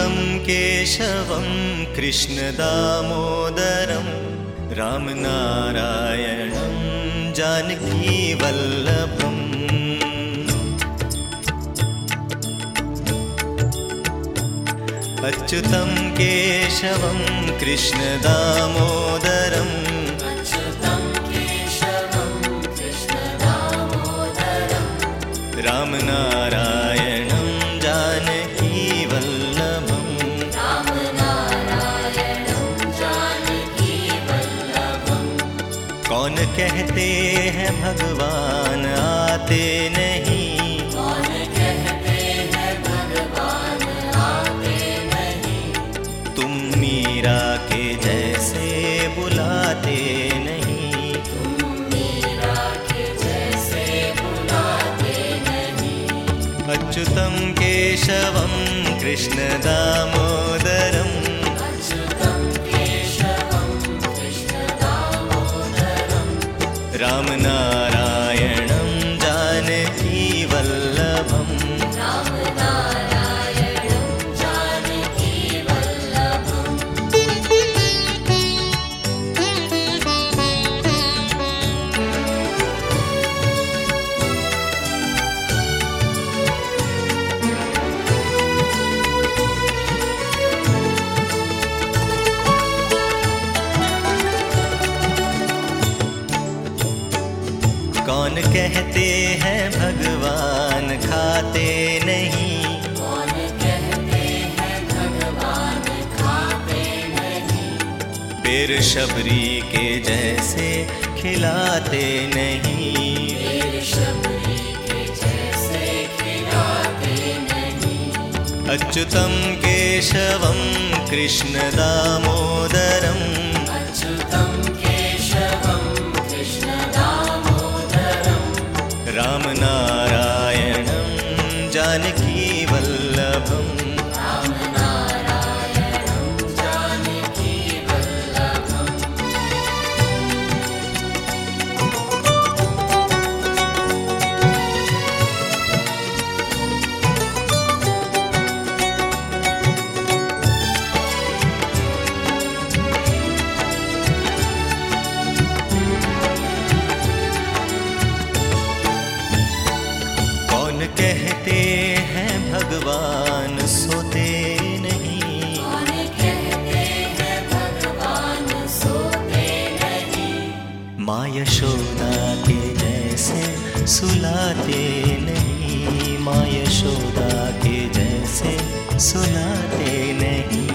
केशवं कृष्णदामोदरं रामनारायणं जानकीवल्लभम्? अच्युतं केशवं कृष्णदामोदरम् रामनारायणं कहते हैं भगवान आते नहीं। कौन कहते हैं भगवान आते नहीं। तुम मीरा के जैसे बुलाते नहीं। तुम मीरा के जैसे बुलाते नहीं। अच्युतं केशवं कृष्णदामोदरम् अच्युतं रामनारायणं कहते हैं भगवान खाते नहीं। कौन कहते हैं भगवान खाते नहीं। पेर शबरी के जैसे खिलाते नहीं। फिर शबरी के जैसे खिलाते नहीं। अच्युतं कहते हैं भगवान सोते नहीं। कौन कहते हैं भगवान सोते नहीं। माँ यशोदा के जैसे सुलाते नहीं। माँ यशोदा के जैसे सुलाते नहीं।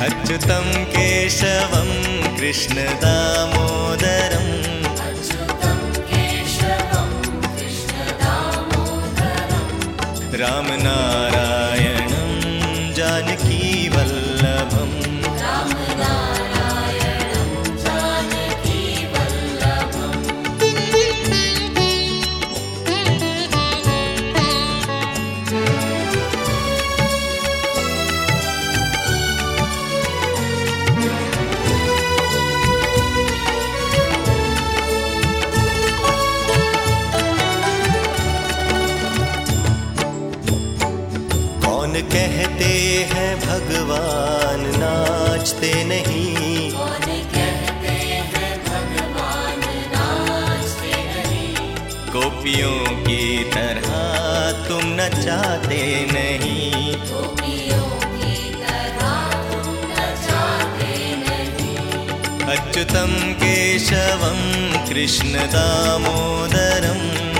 अच्युतं केशवम कृष्णदामोदरम् अच्युतं रामनारायणं कौन कहते हैं भगवान? नाचते नहीं। कौन कहते हैं भगवान? नाचते नहीं। गोपियों की तरह तुम नचाते नहीं। गोपियों की तरह तुम नचाते नहीं। अच्युतं केशवं कृष्णदामोदरम् अच्युतं